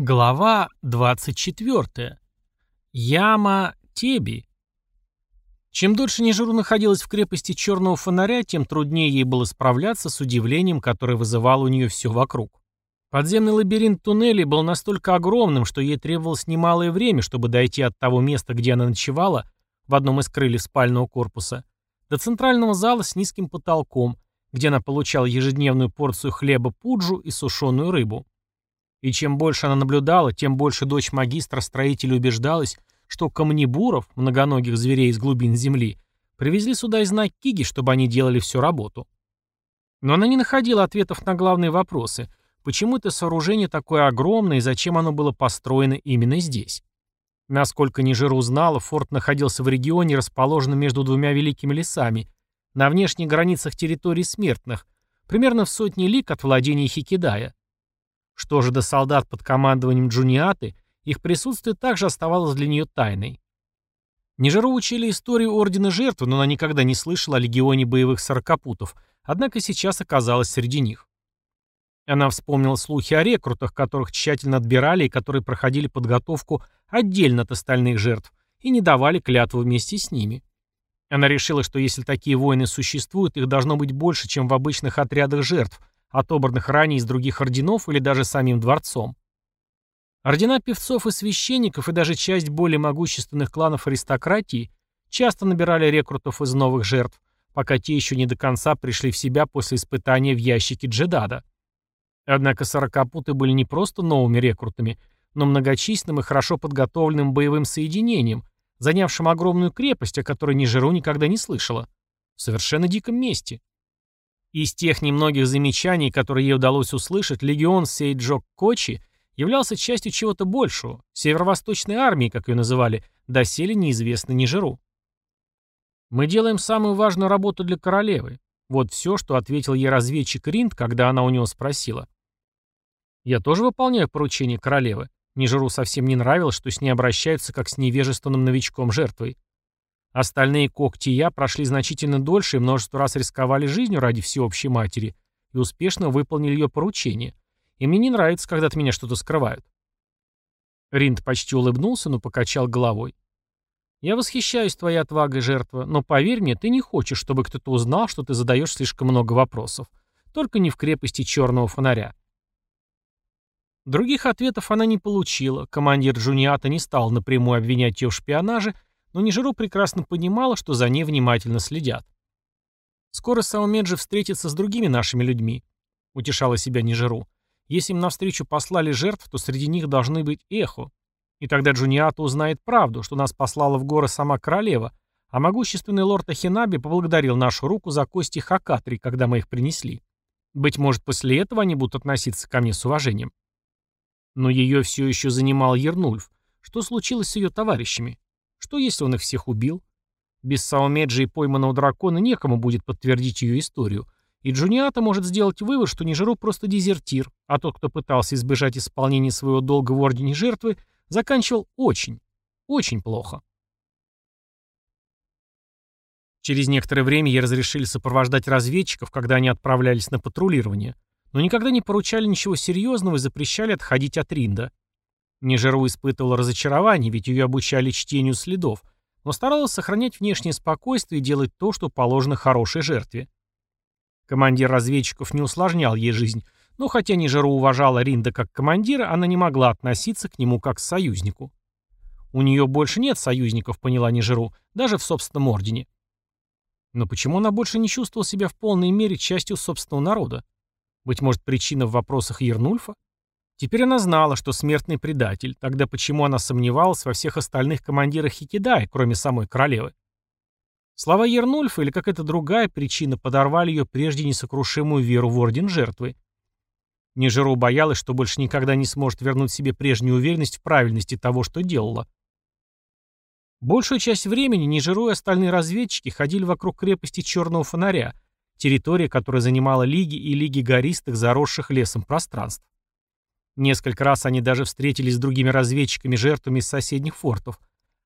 Глава 24. Яма Теби. Чем дольше Нижеру находилась в крепости Черного Фонаря, тем труднее ей было справляться с удивлением, которое вызывало у нее все вокруг. Подземный лабиринт туннелей был настолько огромным, что ей требовалось немалое время, чтобы дойти от того места, где она ночевала, в одном из крыльев спального корпуса, до центрального зала с низким потолком, где она получала ежедневную порцию хлеба пуджу и сушеную рыбу. И чем больше она наблюдала, тем больше дочь магистра-строителя убеждалась, что камнебуров, многоногих зверей из глубин земли, привезли сюда из Накиги, чтобы они делали всю работу. Но она не находила ответов на главные вопросы. Почему это сооружение такое огромное и зачем оно было построено именно здесь? Насколько Нижера узнала, форт находился в регионе, расположенном между двумя великими лесами, на внешних границах территории смертных, примерно в сотне лик от владения Хикидая. Что же до солдат под командованием Джуниаты, их присутствие также оставалось для нее тайной. Нижеру учили историю Ордена Жертвы, но она никогда не слышала о легионе боевых сорокопутов, однако сейчас оказалась среди них. Она вспомнила слухи о рекрутах, которых тщательно отбирали и которые проходили подготовку отдельно от остальных жертв и не давали клятву вместе с ними. Она решила, что если такие воины существуют, их должно быть больше, чем в обычных отрядах жертв, отобранных ранее из других орденов или даже самим дворцом. Ордена певцов и священников и даже часть более могущественных кланов аристократии часто набирали рекрутов из новых жертв, пока те еще не до конца пришли в себя после испытания в ящике Джедада. Однако сорокопуты были не просто новыми рекрутами, но многочисленным и хорошо подготовленным боевым соединением, занявшим огромную крепость, о которой Нижеру никогда не слышала. В совершенно диком месте. Из тех немногих замечаний, которые ей удалось услышать, легион Сейджок Кочи являлся частью чего-то большего, северо-восточной армии, как ее называли, доселе неизвестно Нижеру. «Мы делаем самую важную работу для королевы», вот все, что ответил ей разведчик Ринд, когда она у него спросила. «Я тоже выполняю поручение королевы. Нижеру совсем не нравилось, что с ней обращаются как с невежественным новичком-жертвой. Остальные когти я прошли значительно дольше и множество раз рисковали жизнью ради всеобщей матери и успешно выполнили ее поручение. И мне не нравится, когда от меня что-то скрывают. Ринд почти улыбнулся, но покачал головой. «Я восхищаюсь твоей отвагой, жертва, но поверь мне, ты не хочешь, чтобы кто-то узнал, что ты задаешь слишком много вопросов. Только не в крепости черного фонаря». Других ответов она не получила, командир Джуниата не стал напрямую обвинять ее в шпионаже, но Нижеру прекрасно понимала, что за ней внимательно следят. «Скоро Саумеджи встретится с другими нашими людьми», — утешала себя Нижеру. «Если им навстречу послали жертв, то среди них должны быть эхо. И тогда Джуниата узнает правду, что нас послала в горы сама королева, а могущественный лорд Ахинаби поблагодарил нашу руку за кости Хакатри, когда мы их принесли. Быть может, после этого они будут относиться ко мне с уважением». Но ее все еще занимал Ернульф. Что случилось с ее товарищами? Что если он их всех убил? Без Саумеджи и пойманного дракона некому будет подтвердить ее историю. И Джуниата может сделать вывод, что Нижеру просто дезертир, а тот, кто пытался избежать исполнения своего долга в Ордене Жертвы, заканчивал очень, очень плохо. Через некоторое время ей разрешили сопровождать разведчиков, когда они отправлялись на патрулирование, но никогда не поручали ничего серьезного и запрещали отходить от Ринда. Нижеру испытывала разочарование, ведь ее обучали чтению следов, но старалась сохранять внешнее спокойствие и делать то, что положено хорошей жертве. Командир разведчиков не усложнял ей жизнь, но хотя Нижеру уважала Ринда как командира, она не могла относиться к нему как к союзнику. У нее больше нет союзников, поняла Нижеру, даже в собственном ордене. Но почему она больше не чувствовала себя в полной мере частью собственного народа? Быть может, причина в вопросах Ернульфа? Теперь она знала, что смертный предатель, тогда почему она сомневалась во всех остальных командирах Хикидай, кроме самой королевы? Слова Ернульфа или какая-то другая причина подорвали ее прежде несокрушимую веру в орден жертвы. Нежиру боялась, что больше никогда не сможет вернуть себе прежнюю уверенность в правильности того, что делала. Большую часть времени Нежиру и остальные разведчики ходили вокруг крепости Черного Фонаря, территория, которая занимала лиги и лиги гористых, заросших лесом пространств. Несколько раз они даже встретились с другими разведчиками-жертвами из соседних фортов.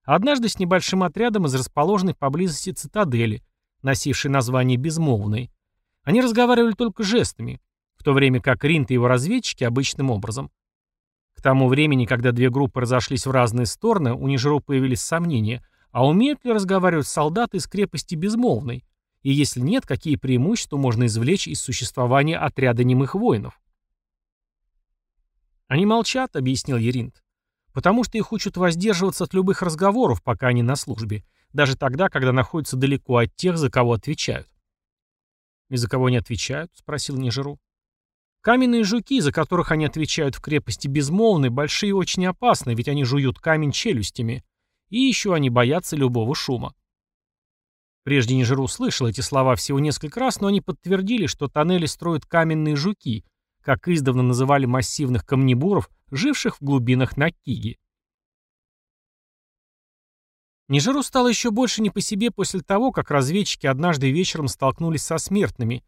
Однажды с небольшим отрядом из расположенной поблизости цитадели, носившей название «Безмолвной». Они разговаривали только жестами, в то время как Ринт и его разведчики обычным образом. К тому времени, когда две группы разошлись в разные стороны, у Нижеру появились сомнения, а умеют ли разговаривать солдаты из крепости Безмолвной? И если нет, какие преимущества можно извлечь из существования отряда немых воинов? «Они молчат», — объяснил Еринт, «потому что их учат воздерживаться от любых разговоров, пока они на службе, даже тогда, когда находятся далеко от тех, за кого отвечают». «И за кого они отвечают?» — спросил Нижеру. Каменные жуки, за которых они отвечают в крепости безмолвны, большие и очень опасны, ведь они жуют камень челюстями. И еще они боятся любого шума. Прежде Нижеру слышал эти слова всего несколько раз, но они подтвердили, что тоннели строят каменные жуки, как издавна называли массивных камнебуров, живших в глубинах Накиги. Нижеру стало еще больше не по себе после того, как разведчики однажды вечером столкнулись со смертными,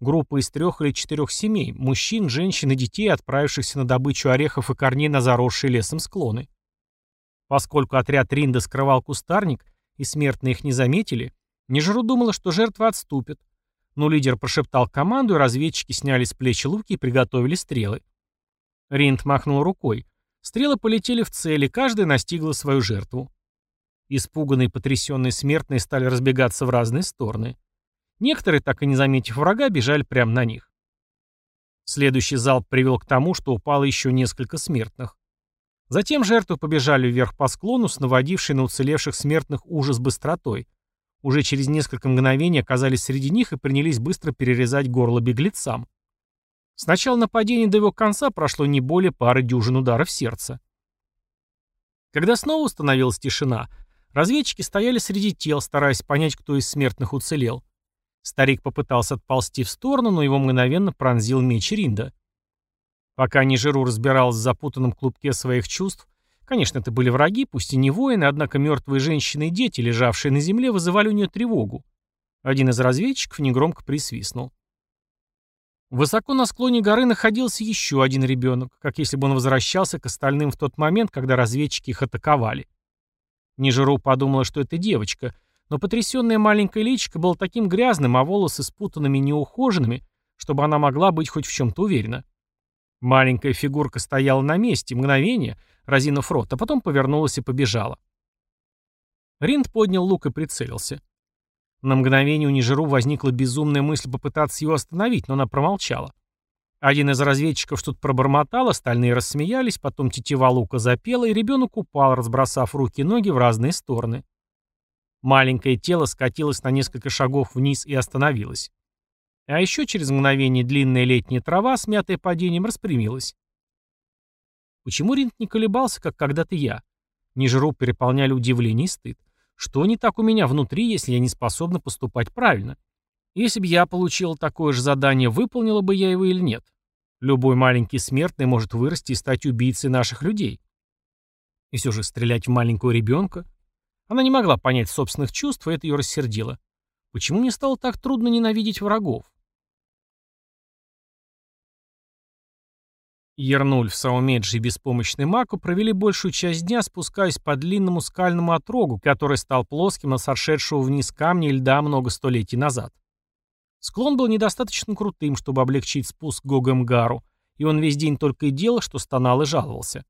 Группа из трех или четырех семей, мужчин, женщин и детей, отправившихся на добычу орехов и корней на заросшие лесом склоны. Поскольку отряд Ринда скрывал кустарник, и смертные их не заметили, Нежеру думала, что жертвы отступят. Но лидер прошептал команду, и разведчики сняли с плечи луки и приготовили стрелы. Ринд махнул рукой. Стрелы полетели в цель, и каждая настигла свою жертву. Испуганные и потрясенные смертные стали разбегаться в разные стороны. Некоторые, так и не заметив врага, бежали прямо на них. Следующий залп привел к тому, что упало еще несколько смертных. Затем жертвы побежали вверх по склону с наводившей на уцелевших смертных ужас быстротой. Уже через несколько мгновений оказались среди них и принялись быстро перерезать горло беглецам. С начала нападения до его конца прошло не более пары дюжин ударов сердца. Когда снова установилась тишина, разведчики стояли среди тел, стараясь понять, кто из смертных уцелел. Старик попытался отползти в сторону, но его мгновенно пронзил меч Ринда. Пока Нижеру разбиралась в запутанном клубке своих чувств, конечно, это были враги, пусть и не воины, однако мертвые женщины и дети, лежавшие на земле, вызывали у нее тревогу. Один из разведчиков негромко присвистнул. Высоко на склоне горы находился еще один ребенок, как если бы он возвращался к остальным в тот момент, когда разведчики их атаковали. Нижеру подумала, что это девочка — но потрясенная маленькая личико было таким грязным, а волосы спутанными и неухоженными, чтобы она могла быть хоть в чем-то уверена. Маленькая фигурка стояла на месте, мгновение, разинув рот, а потом повернулась и побежала. Ринд поднял лук и прицелился. На мгновение у Нижеру возникла безумная мысль попытаться его остановить, но она промолчала. Один из разведчиков что-то пробормотал, остальные рассмеялись, потом тетива лука запела, и ребенок упал, разбросав руки и ноги в разные стороны. Маленькое тело скатилось на несколько шагов вниз и остановилось. А еще через мгновение длинная летняя трава, смятая падением, распрямилась. Почему Ринт не колебался, как когда-то я? Нижеру переполняли удивление и стыд. Что не так у меня внутри, если я не способна поступать правильно? Если бы я получил такое же задание, выполнила бы я его или нет? Любой маленький смертный может вырасти и стать убийцей наших людей. И все же стрелять в маленького ребенка? Она не могла понять собственных чувств, и это ее рассердило. Почему мне стало так трудно ненавидеть врагов? Ернуль, Саумеджи и беспомощный Маку провели большую часть дня, спускаясь по длинному скальному отрогу, который стал плоским от сошедшего вниз камня и льда много столетий назад. Склон был недостаточно крутым, чтобы облегчить спуск Гогемгару, и он весь день только и делал, что стонал и жаловался.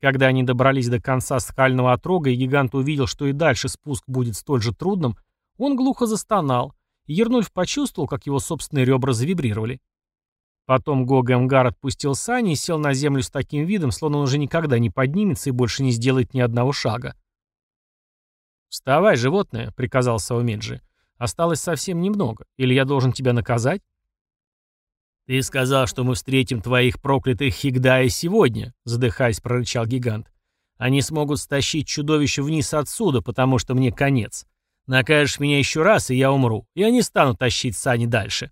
Когда они добрались до конца скального отрога, и гигант увидел, что и дальше спуск будет столь же трудным, он глухо застонал, и Ернульф почувствовал, как его собственные ребра завибрировали. Потом Гога Эмгар отпустил сани и сел на землю с таким видом, словно он уже никогда не поднимется и больше не сделает ни одного шага. «Вставай, животное», — приказал Саумеджи. «Осталось совсем немного. Или я должен тебя наказать?» «Ты сказал, что мы встретим твоих проклятых Хигдая сегодня», — задыхаясь, прорычал гигант. «Они смогут стащить чудовище вниз отсюда, потому что мне конец. Накажешь меня еще раз, и я умру. Я не стану тащить сани дальше».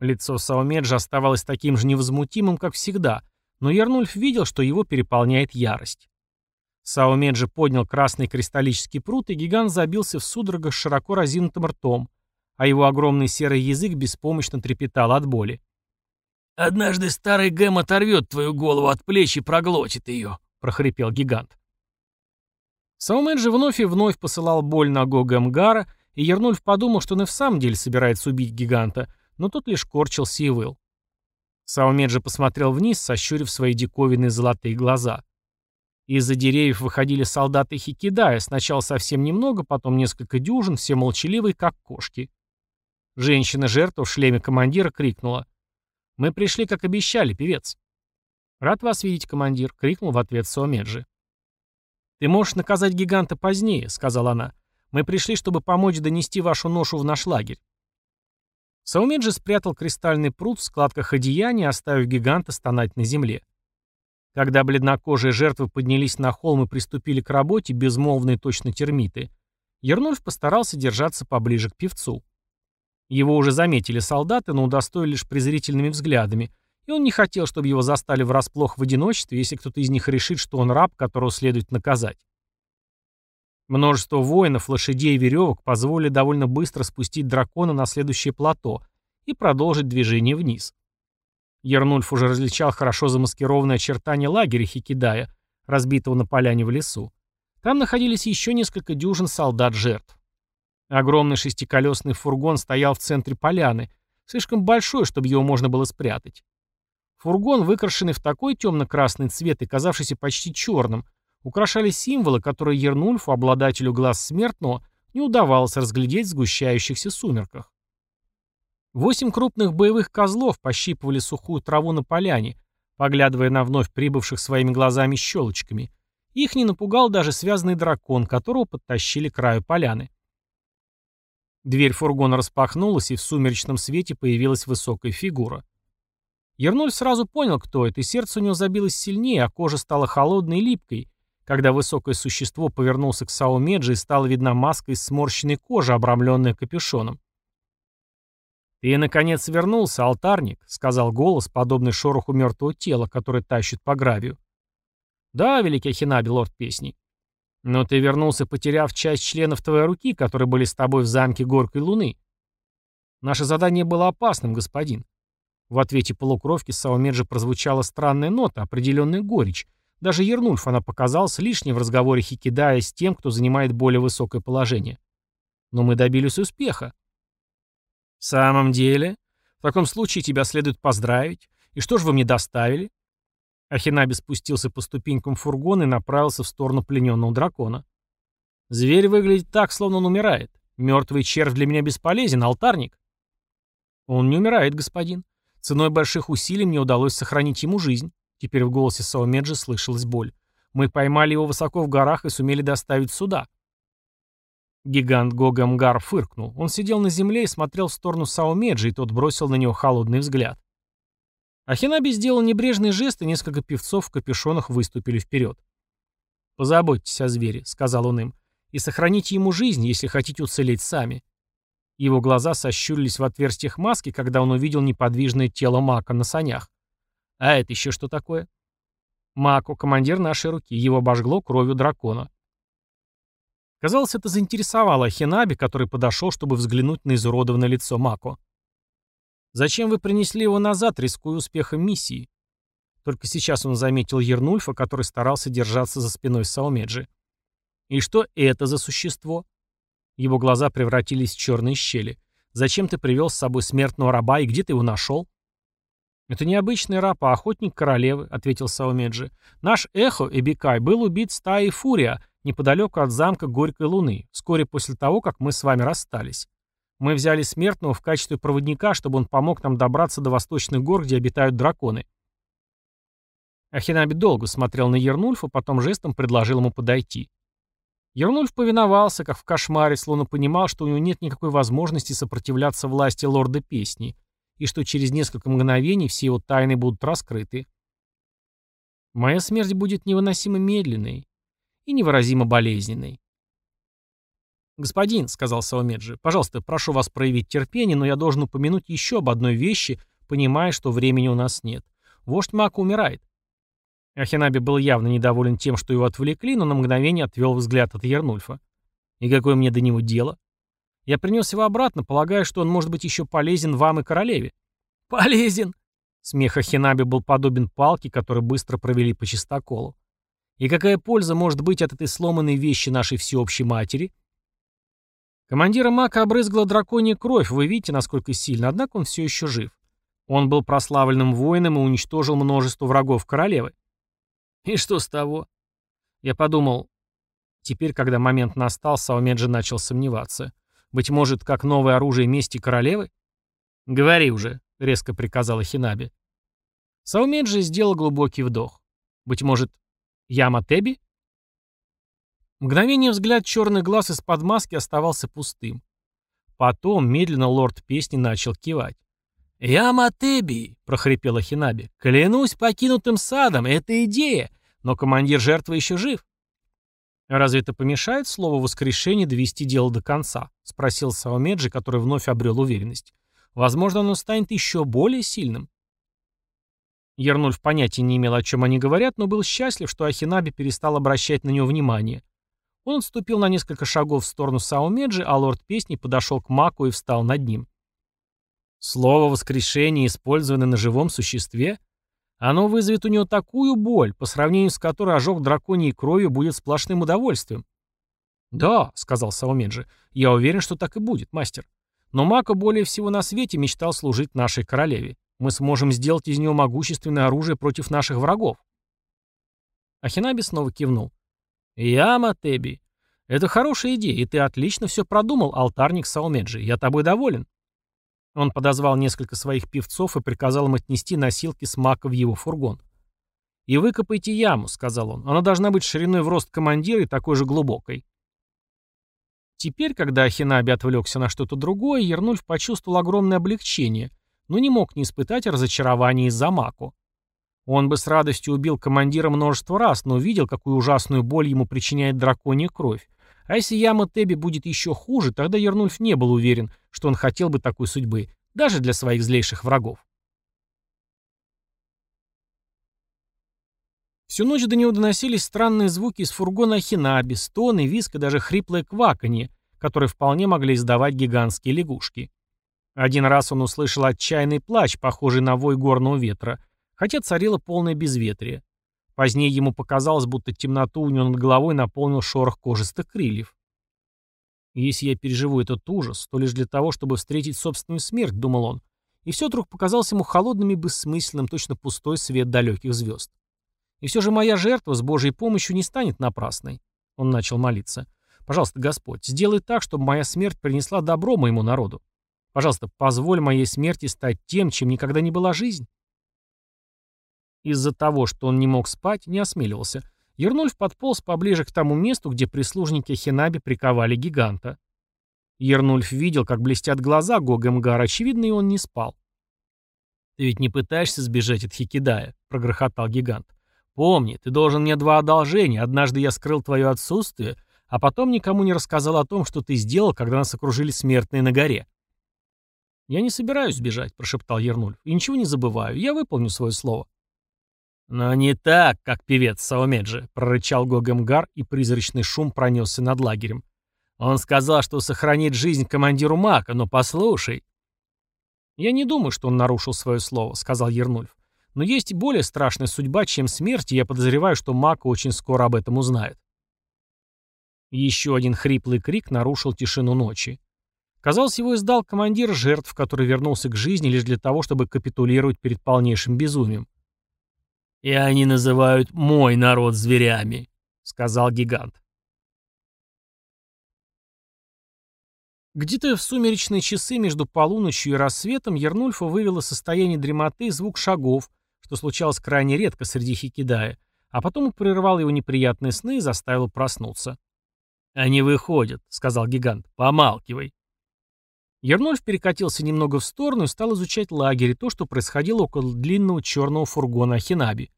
Лицо Саумеджа оставалось таким же невозмутимым, как всегда, но Ярнульф видел, что его переполняет ярость. Саумеджи поднял красный кристаллический пруд, и гигант забился в судорогах с широко разинутым ртом, а его огромный серый язык беспомощно трепетал от боли. «Однажды старый Гэм оторвет твою голову от плеч и проглотит ее», — прохрипел гигант. Саумэн же вновь и вновь посылал боль на Гогамгара, и Ернульф подумал, что он и в самом деле собирается убить гиганта, но тот лишь корчился и выл. Саумеджи посмотрел вниз, сощурив свои диковинные золотые глаза. Из-за деревьев выходили солдаты Хикидая, сначала совсем немного, потом несколько дюжин, все молчаливые, как кошки. Женщина-жертва в шлеме командира крикнула. «Мы пришли, как обещали, певец». «Рад вас видеть, командир», — крикнул в ответ Суомеджи. «Ты можешь наказать гиганта позднее», — сказала она. «Мы пришли, чтобы помочь донести вашу ношу в наш лагерь». Саумеджи спрятал кристальный пруд в складках одеяния, оставив гиганта стонать на земле. Когда бледнокожие жертвы поднялись на холм и приступили к работе, безмолвные точно термиты, Ернульф постарался держаться поближе к певцу. Его уже заметили солдаты, но удостоили лишь презрительными взглядами, и он не хотел, чтобы его застали врасплох в одиночестве, если кто-то из них решит, что он раб, которого следует наказать. Множество воинов, лошадей и веревок позволили довольно быстро спустить дракона на следующее плато и продолжить движение вниз. Ернульф уже различал хорошо замаскированные очертания лагеря Хикидая, разбитого на поляне в лесу. Там находились еще несколько дюжин солдат-жертв. Огромный шестиколесный фургон стоял в центре поляны, слишком большой, чтобы его можно было спрятать. Фургон, выкрашенный в такой темно-красный цвет и казавшийся почти черным, украшали символы, которые Ернульфу, обладателю глаз смертного, не удавалось разглядеть в сгущающихся сумерках. Восемь крупных боевых козлов пощипывали сухую траву на поляне, поглядывая на вновь прибывших своими глазами-щелочками. Их не напугал даже связанный дракон, которого подтащили к краю поляны. Дверь фургона распахнулась, и в сумеречном свете появилась высокая фигура. Ернуль сразу понял, кто это, и сердце у него забилось сильнее, а кожа стала холодной и липкой, когда высокое существо повернулся к Сао Меджи и стала видна маска из сморщенной кожи, обрамленная капюшоном. «Ты, наконец, вернулся, алтарник», — сказал голос, подобный шороху мертвого тела, который тащит по гравию. «Да, великий Ахинаби, лорд песни. Но ты вернулся, потеряв часть членов твоей руки, которые были с тобой в замке Горкой Луны. Наше задание было опасным, господин». В ответе полукровки Саумеджи прозвучала странная нота, определенная горечь. Даже Ернульф она показалась лишней в разговоре Хикидая с тем, кто занимает более высокое положение. Но мы добились успеха. «В самом деле? В таком случае тебя следует поздравить. И что же вы мне доставили?» Ахинаби спустился по ступенькам фургона и направился в сторону плененного дракона. «Зверь выглядит так, словно он умирает. Мертвый червь для меня бесполезен, алтарник». «Он не умирает, господин. Ценой больших усилий мне удалось сохранить ему жизнь». Теперь в голосе Саумеджи слышалась боль. «Мы поймали его высоко в горах и сумели доставить сюда. Гигант Гогамгар фыркнул. Он сидел на земле и смотрел в сторону Саумеджи, и тот бросил на него холодный взгляд. Ахинаби сделал небрежный жест, и несколько певцов в капюшонах выступили вперед. «Позаботьтесь о звере», — сказал он им, — «и сохраните ему жизнь, если хотите уцелеть сами». Его глаза сощурились в отверстиях маски, когда он увидел неподвижное тело Мака на санях. «А это еще что такое?» «Мако, командир нашей руки. Его обожгло кровью дракона. Казалось, это заинтересовало Хинаби, который подошел, чтобы взглянуть на изуродованное лицо Мако. «Зачем вы принесли его назад, рискуя успехом миссии?» Только сейчас он заметил Ернульфа, который старался держаться за спиной Саумеджи. «И что это за существо?» Его глаза превратились в черные щели. «Зачем ты привел с собой смертного раба и где ты его нашел?» «Это не обычный раб, а охотник королевы», — ответил Саумеджи. «Наш Эхо, Эбикай, был убит стаей Фурия, неподалеку от замка Горькой Луны, вскоре после того, как мы с вами расстались. Мы взяли смертного в качестве проводника, чтобы он помог нам добраться до восточных гор, где обитают драконы. Ахинаби долго смотрел на Ернульфа, потом жестом предложил ему подойти. Ернульф повиновался, как в кошмаре, словно понимал, что у него нет никакой возможности сопротивляться власти лорда песни, и что через несколько мгновений все его тайны будут раскрыты. «Моя смерть будет невыносимо медленной, и невыразимо болезненной. «Господин», — сказал Саумеджи, — «пожалуйста, прошу вас проявить терпение, но я должен упомянуть еще об одной вещи, понимая, что времени у нас нет. Вождь Мака умирает». Ахинаби был явно недоволен тем, что его отвлекли, но на мгновение отвел взгляд от Ернульфа. «И какое мне до него дело?» «Я принес его обратно, полагая, что он может быть еще полезен вам и королеве». «Полезен!» Смех Ахинаби был подобен палке, которую быстро провели по чистоколу. И какая польза может быть от этой сломанной вещи нашей всеобщей матери? Командира Мака обрызгала драконья кровь, вы видите, насколько сильно, однако он все еще жив. Он был прославленным воином и уничтожил множество врагов королевы. И что с того? Я подумал, теперь, когда момент настал, Саумеджи начал сомневаться. Быть может, как новое оружие мести королевы? «Говори уже», — резко приказала Хинаби. Саумеджи сделал глубокий вдох. «Быть может, Яма Теби?» Мгновение взгляд черных глаз из-под маски оставался пустым. Потом медленно лорд песни начал кивать. «Яма Теби!» — прохрипела Хинаби. «Клянусь покинутым садом, это идея, но командир жертвы еще жив». «Разве это помешает слову воскрешения довести дело до конца?» — спросил Саумеджи, который вновь обрел уверенность. «Возможно, оно станет еще более сильным». Ернульф понятия не имел, о чем они говорят, но был счастлив, что Ахинаби перестал обращать на него внимание. Он отступил на несколько шагов в сторону Саумеджи, а лорд песни подошел к Маку и встал над ним. Слово «воскрешение» использовано на живом существе? Оно вызовет у него такую боль, по сравнению с которой ожог драконьей кровью будет сплошным удовольствием. «Да», — сказал Саумеджи, — «я уверен, что так и будет, мастер. Но Мако более всего на свете мечтал служить нашей королеве. Мы сможем сделать из него могущественное оружие против наших врагов». Ахинаби снова кивнул. «Яма, Теби. Это хорошая идея, и ты отлично все продумал, алтарник Саумеджи. Я тобой доволен». Он подозвал несколько своих певцов и приказал им отнести носилки с мака в его фургон. «И выкопайте яму», — сказал он. «Она должна быть шириной в рост командира и такой же глубокой». Теперь, когда Ахинаби отвлекся на что-то другое, Ернульф почувствовал огромное облегчение, но не мог не испытать разочарования из-за Маку. Он бы с радостью убил командира множество раз, но увидел, какую ужасную боль ему причиняет драконья кровь. А если яма Теби будет еще хуже, тогда Ернульф не был уверен, что он хотел бы такой судьбы, даже для своих злейших врагов. Всю ночь до него доносились странные звуки из фургона Ахинаби, стоны, виск и даже хриплое кваканье, которые вполне могли издавать гигантские лягушки. Один раз он услышал отчаянный плач, похожий на вой горного ветра, хотя царило полное безветрие. Позднее ему показалось, будто темноту у него над головой наполнил шорох кожистых крыльев. если я переживу этот ужас, то лишь для того, чтобы встретить собственную смерть, думал он, и все вдруг показался ему холодным и бессмысленным, точно пустой свет далеких звезд. И все же моя жертва с Божьей помощью не станет напрасной. Он начал молиться. Пожалуйста, Господь, сделай так, чтобы моя смерть принесла добро моему народу. Пожалуйста, позволь моей смерти стать тем, чем никогда не была жизнь. Из-за того, что он не мог спать, не осмеливался. Ернульф подполз поближе к тому месту, где прислужники Хинаби приковали гиганта. Ернульф видел, как блестят глаза Гогемгара, очевидно, и он не спал. «Ты ведь не пытаешься сбежать от Хикидая?» — прогрохотал гигант. «Помни, ты должен мне два одолжения. Однажды я скрыл твое отсутствие, а потом никому не рассказал о том, что ты сделал, когда нас окружили смертные на горе». «Я не собираюсь сбежать», — прошептал Ернульф, — «и ничего не забываю. Я выполню свое слово». «Но не так, как певец Саумеджи», — прорычал Гогемгар, и призрачный шум пронесся над лагерем. «Он сказал, что сохранит жизнь командиру Мака, но послушай». «Я не думаю, что он нарушил свое слово», — сказал Ернульф. «Но есть более страшная судьба, чем смерть, и я подозреваю, что Мака очень скоро об этом узнает». Еще один хриплый крик нарушил тишину ночи. Казалось, его издал командир жертв, который вернулся к жизни лишь для того, чтобы капитулировать перед полнейшим безумием. «И они называют мой народ зверями», — сказал гигант. Где-то в сумеречные часы между полуночью и рассветом Ернульфа вывело состояние дремоты звук шагов, что случалось крайне редко среди хикидая, а потом прервал его неприятные сны и заставил проснуться. «Они выходят», — сказал гигант. «Помалкивай». Ернольф перекатился немного в сторону и стал изучать лагерь и то, что происходило около длинного черного фургона Ахинаби.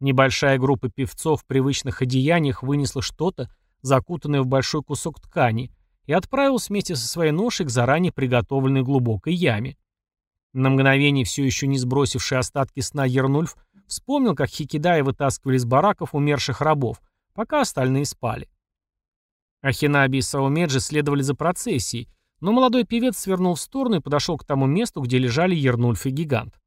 Небольшая группа певцов в привычных одеяниях вынесла что-то, закутанное в большой кусок ткани, и отправилась вместе со своей ношей к заранее приготовленной глубокой яме. На мгновение все еще не сбросивший остатки сна Ернульф вспомнил, как Хикидаи вытаскивали из бараков умерших рабов, пока остальные спали. Ахинаби и Саумеджи следовали за процессией, но молодой певец свернул в сторону и подошел к тому месту, где лежали Ернульф и Гигант.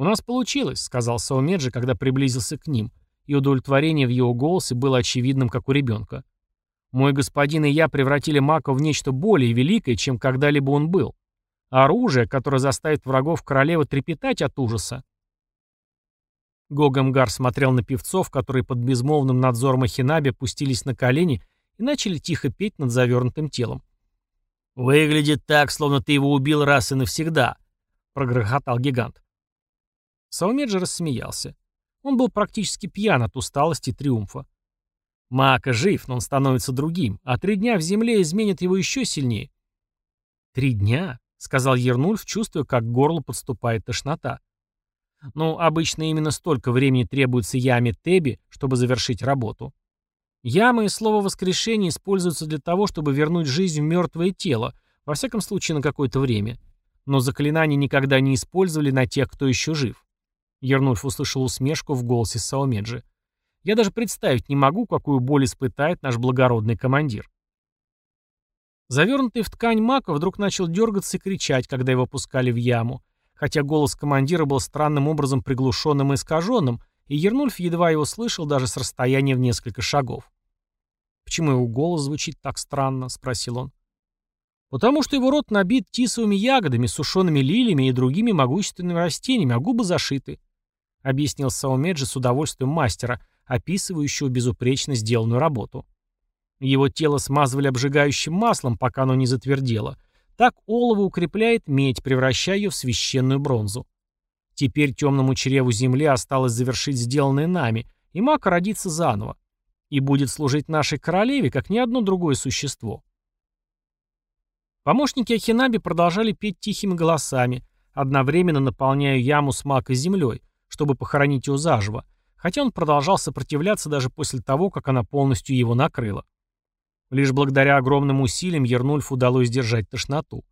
«У нас получилось», — сказал Саумеджи, когда приблизился к ним, и удовлетворение в его голосе было очевидным, как у ребенка. «Мой господин и я превратили Мака в нечто более великое, чем когда-либо он был. Оружие, которое заставит врагов королевы трепетать от ужаса. Гогамгар смотрел на певцов, которые под безмолвным надзором Ахинаби пустились на колени и начали тихо петь над завернутым телом. «Выглядит так, словно ты его убил раз и навсегда», — прогрохотал гигант. Саумеджи рассмеялся. Он был практически пьян от усталости и триумфа. Мака жив, но он становится другим, а три дня в земле изменят его еще сильнее. «Три дня?» — сказал Ернульф, чувствуя, как к горлу подступает тошнота. «Ну, обычно именно столько времени требуется яме Теби, чтобы завершить работу. Яма и слово «воскрешение» используются для того, чтобы вернуть жизнь в мертвое тело, во всяком случае на какое-то время. Но заклинания никогда не использовали на тех, кто еще жив». Ернульф услышал усмешку в голосе Саумеджи. Я даже представить не могу, какую боль испытает наш благородный командир. Завернутый в ткань мака вдруг начал дергаться и кричать, когда его пускали в яму, хотя голос командира был странным образом приглушенным и искаженным, и Ернульф едва его слышал даже с расстояния в несколько шагов. «Почему его голос звучит так странно?» — спросил он. «Потому что его рот набит тисовыми ягодами, сушеными лилиями и другими могущественными растениями, а губы зашиты», — объяснил Саумеджи с удовольствием мастера, описывающего безупречно сделанную работу. Его тело смазывали обжигающим маслом, пока оно не затвердело. Так олово укрепляет медь, превращая ее в священную бронзу. Теперь темному чреву земли осталось завершить сделанное нами, и маг родится заново. И будет служить нашей королеве, как ни одно другое существо. Помощники Ахинаби продолжали петь тихими голосами, одновременно наполняя яму с макой землей, чтобы похоронить его заживо, хотя он продолжал сопротивляться даже после того, как она полностью его накрыла. Лишь благодаря огромным усилиям Ернульфу удалось сдержать тошноту.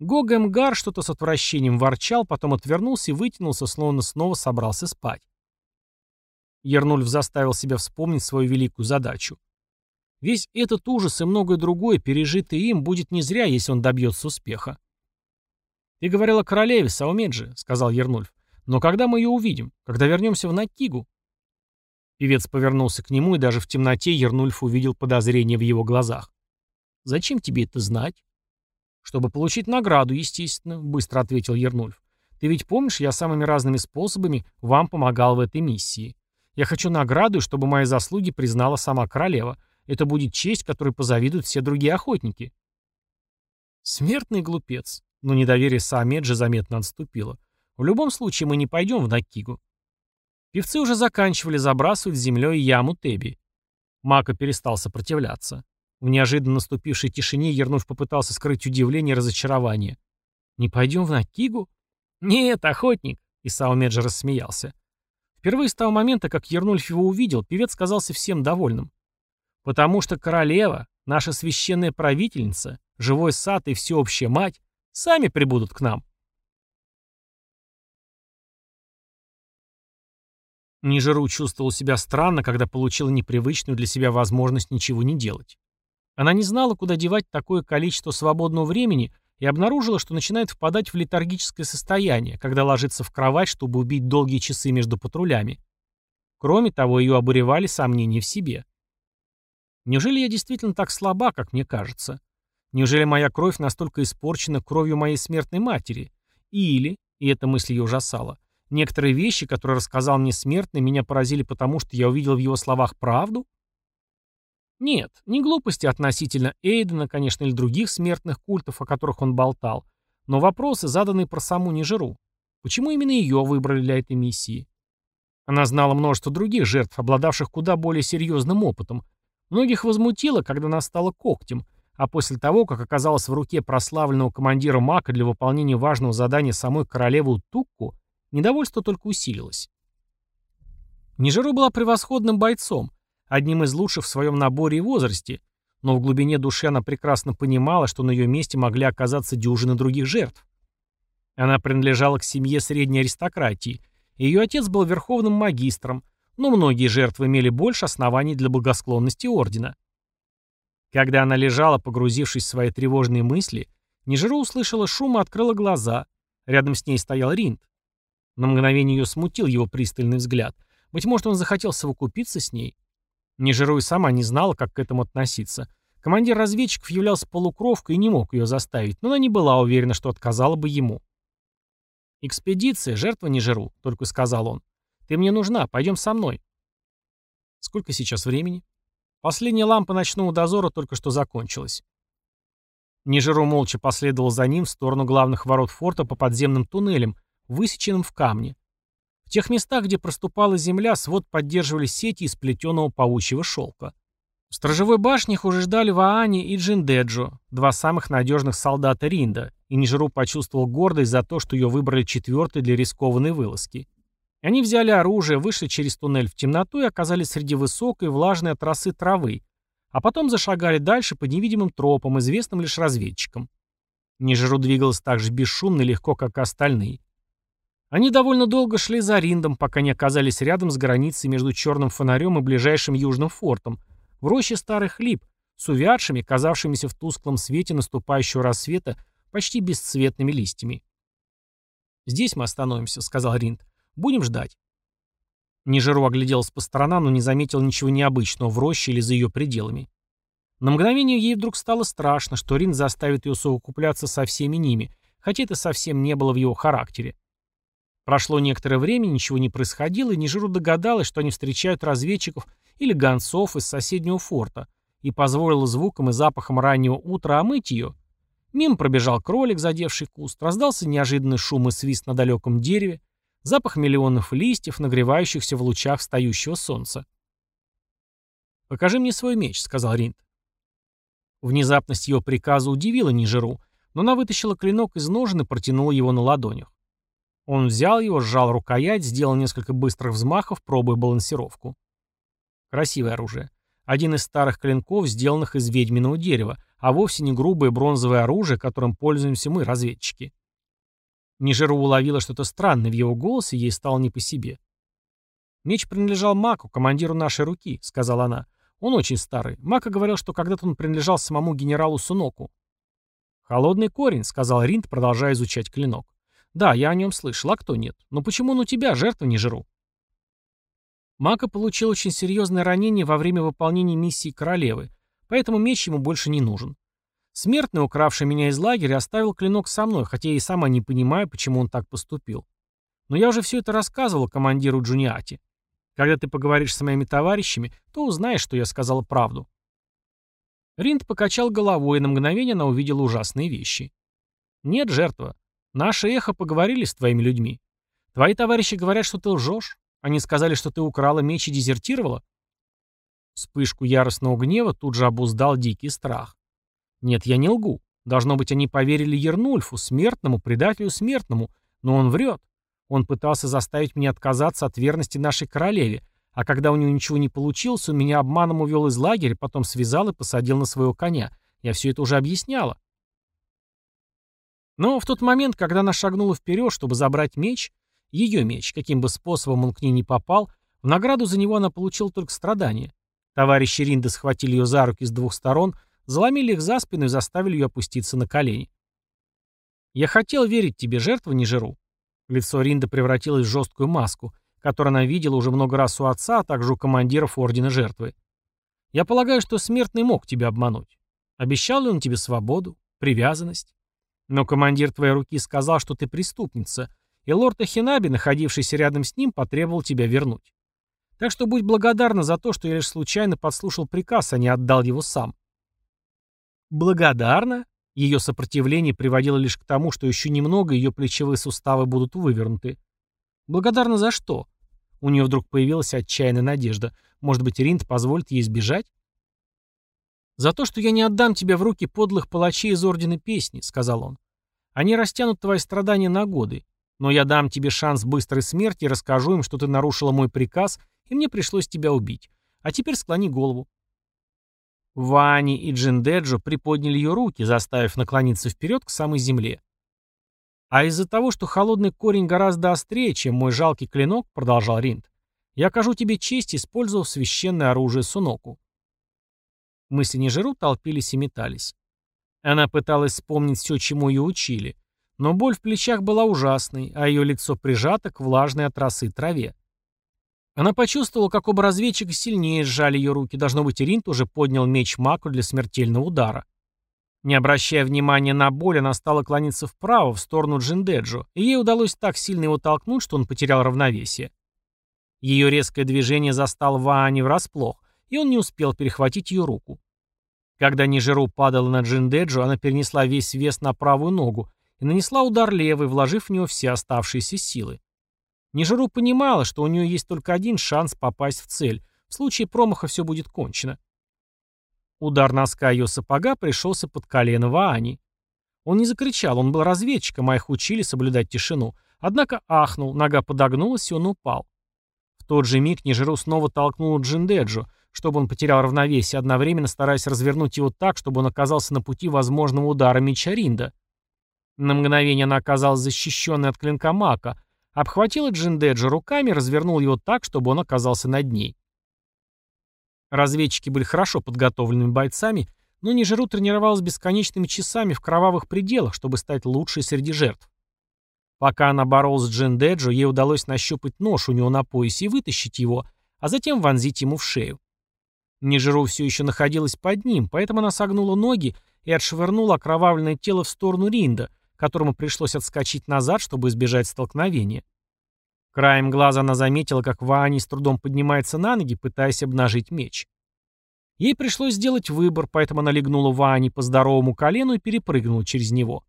Гогемгар что-то с отвращением ворчал, потом отвернулся и вытянулся, словно снова собрался спать. Ернульф заставил себя вспомнить свою великую задачу. Весь этот ужас и многое другое, пережитое им, будет не зря, если он добьется успеха. «Ты говорил о королеве, Саумеджи», — сказал Ернульф. Но когда мы ее увидим? Когда вернемся в Накигу?» Певец повернулся к нему, и даже в темноте Ернульф увидел подозрение в его глазах. «Зачем тебе это знать?» «Чтобы получить награду, естественно», — быстро ответил Ернульф. «Ты ведь помнишь, я самыми разными способами вам помогал в этой миссии. Я хочу награду, чтобы мои заслуги признала сама королева. Это будет честь, которой позавидуют все другие охотники». Смертный глупец. Но недоверие Саамеджи заметно отступило. В любом случае мы не пойдем в Накигу. Певцы уже заканчивали забрасывать землей яму Теби. Мака перестал сопротивляться. В неожиданно наступившей тишине Ернув попытался скрыть удивление и разочарование. «Не пойдем в Накигу?» «Нет, охотник!» Исао Меджи рассмеялся. Впервые с того момента, как Ернульф его увидел, певец казался всем довольным. «Потому что королева, наша священная правительница, живой сад и всеобщая мать сами прибудут к нам». Нижеру чувствовал себя странно, когда получила непривычную для себя возможность ничего не делать. Она не знала, куда девать такое количество свободного времени и обнаружила, что начинает впадать в летаргическое состояние, когда ложится в кровать, чтобы убить долгие часы между патрулями. Кроме того, ее обуревали сомнения в себе. Неужели я действительно так слаба, как мне кажется? Неужели моя кровь настолько испорчена кровью моей смертной матери? Или, и эта мысль ее ужасала, Некоторые вещи, которые рассказал мне смертный, меня поразили потому, что я увидел в его словах правду? Нет, не глупости относительно Эйдена, конечно, или других смертных культов, о которых он болтал, но вопросы, заданные про саму Нижеру. Почему именно ее выбрали для этой миссии? Она знала множество других жертв, обладавших куда более серьезным опытом. Многих возмутило, когда она стала когтем, а после того, как оказалась в руке прославленного командира Мака для выполнения важного задания самой королевы Тукку, Недовольство только усилилось. Нижеру была превосходным бойцом, одним из лучших в своем наборе и возрасте, но в глубине души она прекрасно понимала, что на ее месте могли оказаться дюжины других жертв. Она принадлежала к семье средней аристократии, и ее отец был верховным магистром, но многие жертвы имели больше оснований для благосклонности ордена. Когда она лежала, погрузившись в свои тревожные мысли, Нижеру услышала шум и открыла глаза. Рядом с ней стоял Ринд. На мгновение ее смутил его пристальный взгляд. Быть может, он захотел совокупиться с ней? Нежируй сама не знала, как к этому относиться. Командир разведчиков являлся полукровкой и не мог ее заставить, но она не была уверена, что отказала бы ему. «Экспедиция, жертва не жру», — только сказал он. «Ты мне нужна, пойдем со мной». «Сколько сейчас времени?» «Последняя лампа ночного дозора только что закончилась». Нежиру молча последовал за ним в сторону главных ворот форта по подземным туннелям, высеченным в камне. В тех местах, где проступала земля, свод поддерживали сети из плетеного паучьего шелка. В сторожевой башне их уже ждали Ваани и Джиндеджо, два самых надежных солдата Ринда, и Нижеру почувствовал гордость за то, что ее выбрали четвертой для рискованной вылазки. Они взяли оружие, вышли через туннель в темноту и оказались среди высокой влажной от травы, а потом зашагали дальше по невидимым тропам, известным лишь разведчикам. Нижеру двигалась так же бесшумно и легко, как и остальные. Они довольно долго шли за Риндом, пока не оказались рядом с границей между Черным фонарем и ближайшим южным фортом, в роще старых лип, с увядшими, казавшимися в тусклом свете наступающего рассвета, почти бесцветными листьями. «Здесь мы остановимся», — сказал Ринд. «Будем ждать». Нижеру огляделся по сторонам, но не заметил ничего необычного в роще или за ее пределами. На мгновение ей вдруг стало страшно, что Ринд заставит ее совокупляться со всеми ними, хотя это совсем не было в его характере. Прошло некоторое время, ничего не происходило, и Нижеру догадалась, что они встречают разведчиков или гонцов из соседнего форта, и позволила звукам и запахам раннего утра омыть ее. Мимо пробежал кролик, задевший куст, раздался неожиданный шум и свист на далеком дереве, запах миллионов листьев, нагревающихся в лучах встающего солнца. «Покажи мне свой меч», — сказал Ринд. Внезапность его приказа удивила Нижеру, но она вытащила клинок из ножен и протянула его на ладонях. Он взял его, сжал рукоять, сделал несколько быстрых взмахов, пробуя балансировку. Красивое оружие. Один из старых клинков, сделанных из ведьминого дерева, а вовсе не грубое бронзовое оружие, которым пользуемся мы, разведчики. Нижеру уловила что-то странное в его голосе, ей стало не по себе. «Меч принадлежал Маку, командиру нашей руки», — сказала она. «Он очень старый. Мака говорил, что когда-то он принадлежал самому генералу Суноку». «Холодный корень», — сказал Ринд, продолжая изучать клинок. Да, я о нем слышал, а кто нет? Но почему он у тебя, жертву не жру? Мака получил очень серьезное ранение во время выполнения миссии королевы, поэтому меч ему больше не нужен. Смертный, укравший меня из лагеря, оставил клинок со мной, хотя я и сама не понимаю, почему он так поступил. Но я уже все это рассказывал командиру Джуниати. Когда ты поговоришь с моими товарищами, то узнаешь, что я сказала правду. Ринд покачал головой, и на мгновение она увидела ужасные вещи. Нет, жертва. Наше эхо поговорили с твоими людьми. Твои товарищи говорят, что ты лжешь. Они сказали, что ты украла меч и дезертировала. Вспышку яростного гнева тут же обуздал дикий страх. Нет, я не лгу. Должно быть, они поверили Ернульфу, смертному, предателю смертному, но он врет. Он пытался заставить меня отказаться от верности нашей королеве, а когда у него ничего не получилось, он меня обманом увел из лагеря, потом связал и посадил на своего коня. Я все это уже объясняла. Но в тот момент, когда она шагнула вперед, чтобы забрать меч, ее меч, каким бы способом он к ней не попал, в награду за него она получила только страдания. Товарищи Ринда схватили ее за руки с двух сторон, заломили их за спину и заставили ее опуститься на колени. «Я хотел верить тебе, жертву не жиру». Лицо Ринда превратилось в жесткую маску, которую она видела уже много раз у отца, а также у командиров Ордена Жертвы. «Я полагаю, что смертный мог тебя обмануть. Обещал ли он тебе свободу, привязанность?» Но командир твоей руки сказал, что ты преступница, и лорд Ахинаби, находившийся рядом с ним, потребовал тебя вернуть. Так что будь благодарна за то, что я лишь случайно подслушал приказ, а не отдал его сам. Благодарна? Ее сопротивление приводило лишь к тому, что еще немного ее плечевые суставы будут вывернуты. Благодарна за что? У нее вдруг появилась отчаянная надежда. Может быть, Ринд позволит ей сбежать? «За то, что я не отдам тебя в руки подлых палачей из Ордена Песни», — сказал он. «Они растянут твои страдания на годы, но я дам тебе шанс быстрой смерти и расскажу им, что ты нарушила мой приказ, и мне пришлось тебя убить. А теперь склони голову». Вани и Джиндеджо приподняли ее руки, заставив наклониться вперед к самой земле. «А из-за того, что холодный корень гораздо острее, чем мой жалкий клинок», — продолжал Ринд, — «я окажу тебе честь, использовав священное оружие Суноку. Мысли Нежиру толпились и метались. Она пыталась вспомнить все, чему ее учили, но боль в плечах была ужасной, а ее лицо прижато к влажной от росы траве. Она почувствовала, как оба разведчика сильнее сжали ее руки. Должно быть, Ринд уже поднял меч Маку для смертельного удара. Не обращая внимания на боль, она стала клониться вправо, в сторону Джиндеджо, и ей удалось так сильно его толкнуть, что он потерял равновесие. Ее резкое движение застало Ваани врасплох, и он не успел перехватить ее руку. Когда Нижеру падала на Джиндеджо, она перенесла весь вес на правую ногу и нанесла удар левой, вложив в него все оставшиеся силы. Нижеру понимала, что у нее есть только один шанс попасть в цель. В случае промаха все будет кончено. Удар носка ее сапога пришелся под колено Ваани. Он не закричал, он был разведчиком, а их учили соблюдать тишину. Однако ахнул, нога подогнулась, и он упал. В тот же миг Нижеру снова толкнул Джиндеджо, чтобы он потерял равновесие, одновременно стараясь развернуть его так, чтобы он оказался на пути возможного удара меча Ринда. На мгновение она оказалась защищенной от клинка Мака, обхватила Джиндеджо руками и развернула его так, чтобы он оказался над ней. Разведчики были хорошо подготовленными бойцами, но Нижеру тренировалась бесконечными часами в кровавых пределах, чтобы стать лучшей среди жертв. Пока она боролась с Джиндеджо, ей удалось нащупать нож у него на поясе и вытащить его, а затем вонзить ему в шею. Нижеру все еще находилась под ним, поэтому она согнула ноги и отшвырнула окровавленное тело в сторону Ринда, которому пришлось отскочить назад, чтобы избежать столкновения. Краем глаза она заметила, как Ваани с трудом поднимается на ноги, пытаясь обнажить меч. Ей пришлось сделать выбор, поэтому она легнула Ваани по здоровому колену и перепрыгнула через него.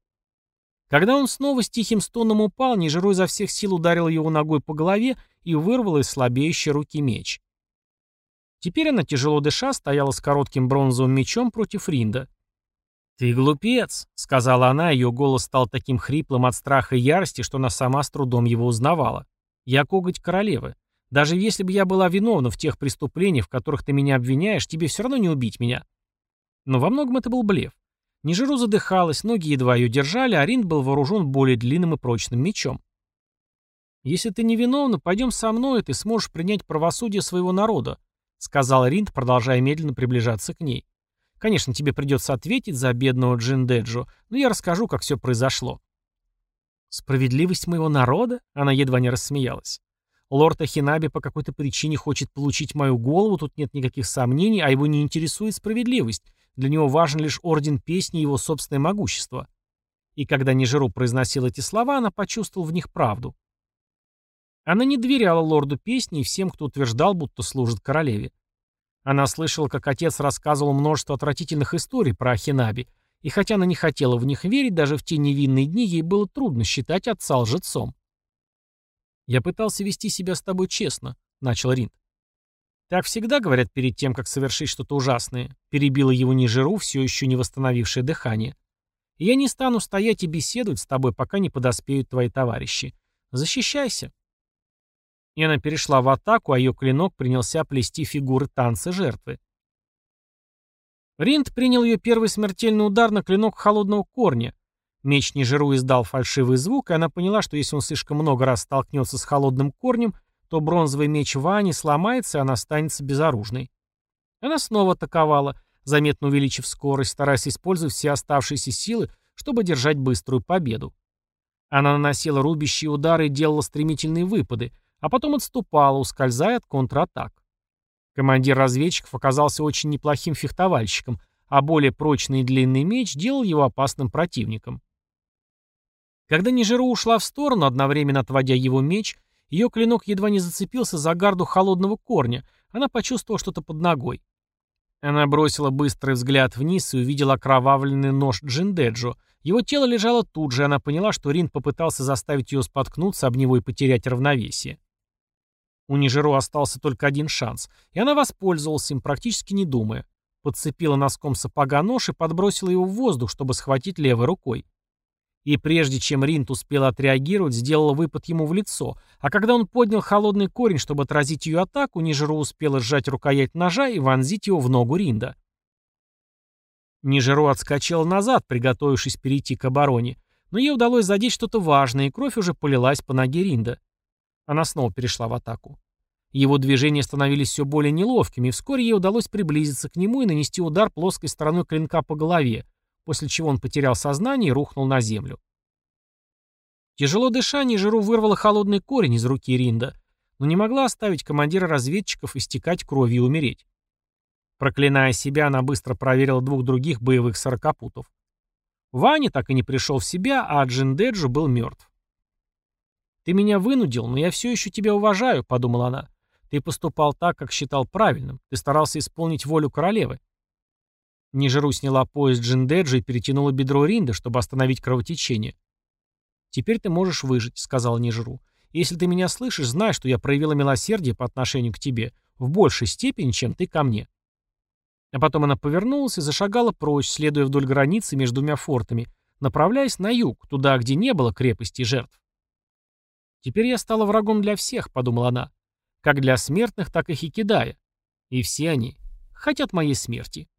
Когда он снова с тихим стоном упал, Нижеру изо всех сил ударил его ногой по голове и вырвал из слабеющей руки меч. Теперь она, тяжело дыша, стояла с коротким бронзовым мечом против Ринда. «Ты глупец», — сказала она, ее голос стал таким хриплым от страха и ярости, что она сама с трудом его узнавала. Я коготь королевы. Даже если бы я была виновна в тех преступлениях, в которых ты меня обвиняешь, тебе все равно не убить меня. Но во многом это был блеф. Нижеру задыхалась, ноги едва ее держали, а Ринд был вооружен более длинным и прочным мечом. «Если ты невиновна, пойдем со мной, и ты сможешь принять правосудие своего народа», сказал Ринд, продолжая медленно приближаться к ней. «Конечно, тебе придется ответить за бедного Джиндеджо, но я расскажу, как все произошло. «Справедливость моего народа?» Она едва не рассмеялась. «Лорд Ахинаби по какой-то причине хочет получить мою голову, тут нет никаких сомнений, а его не интересует справедливость. Для него важен лишь орден песни и его собственное могущество». И когда Нижеру произносил эти слова, она почувствовала в них правду. Она не доверяла лорду песни и всем, кто утверждал, будто служит королеве. Она слышала, как отец рассказывал множество отвратительных историй про Ахинаби, и хотя она не хотела в них верить, даже в те невинные дни ей было трудно считать отца лжецом. «Я пытался вести себя с тобой честно», — начал Ринд. «Так всегда говорят перед тем, как совершить что-то ужасное», — перебила его Нижеру, все еще не восстановившее дыхание. «Я не стану стоять и беседовать с тобой, пока не подоспеют твои товарищи. Защищайся». И она перешла в атаку, а ее клинок принялся плести фигуры танца жертвы. Ринд принял ее первый смертельный удар на клинок холодного корня. Меч Нижеру издал фальшивый звук, и она поняла, что если он слишком много раз столкнется с холодным корнем, то бронзовый меч Вани сломается, и она останется безоружной. Она снова атаковала, заметно увеличив скорость, стараясь использовать все оставшиеся силы, чтобы держать быструю победу. Она наносила рубящие удары и делала стремительные выпады, а потом отступала, ускользая от контратак. Командир разведчиков оказался очень неплохим фехтовальщиком, а более прочный и длинный меч делал его опасным противником. Когда Нижеру ушла в сторону, одновременно отводя его меч, ее клинок едва не зацепился за гарду холодного корня, она почувствовала что-то под ногой. Она бросила быстрый взгляд вниз и увидела окровавленный нож Джиндеджо. Его тело лежало тут же, и она поняла, что Рин попытался заставить ее споткнуться об него и потерять равновесие. У Нижеру остался только один шанс, и она воспользовалась им, практически не думая. Подцепила носком сапога нож и подбросила его в воздух, чтобы схватить левой рукой. И прежде чем Ринт успел отреагировать, сделала выпад ему в лицо, а когда он поднял холодный корень, чтобы отразить ее атаку, Нижеру успела сжать рукоять ножа и вонзить его в ногу Ринда. Нижеру отскочила назад, приготовившись перейти к обороне, но ей удалось задеть что-то важное, и кровь уже полилась по ноге Ринда. Она снова перешла в атаку. Его движения становились все более неловкими, и вскоре ей удалось приблизиться к нему и нанести удар плоской стороной клинка по голове, после чего он потерял сознание и рухнул на землю. Тяжело дыша, Нижеру вырвало холодный корень из руки Ринда, но не могла оставить командира разведчиков истекать кровью и умереть. Проклиная себя, она быстро проверила двух других боевых сорокопутов. Ваня так и не пришел в себя, а Джиндеджу был мертв. «Ты меня вынудил, но я все еще тебя уважаю», — подумала она. «Ты поступал так, как считал правильным. Ты старался исполнить волю королевы». Нижеру сняла пояс Джиндеджа и перетянула бедро Ринда, чтобы остановить кровотечение. «Теперь ты можешь выжить», — сказал Нижеру. «Если ты меня слышишь, знай, что я проявила милосердие по отношению к тебе в большей степени, чем ты ко мне». А потом она повернулась и зашагала прочь, следуя вдоль границы между двумя фортами, направляясь на юг, туда, где не было крепости жертв. «Теперь я стала врагом для всех», — подумала она, — «как для смертных, так и Хикидая. И все они хотят моей смерти».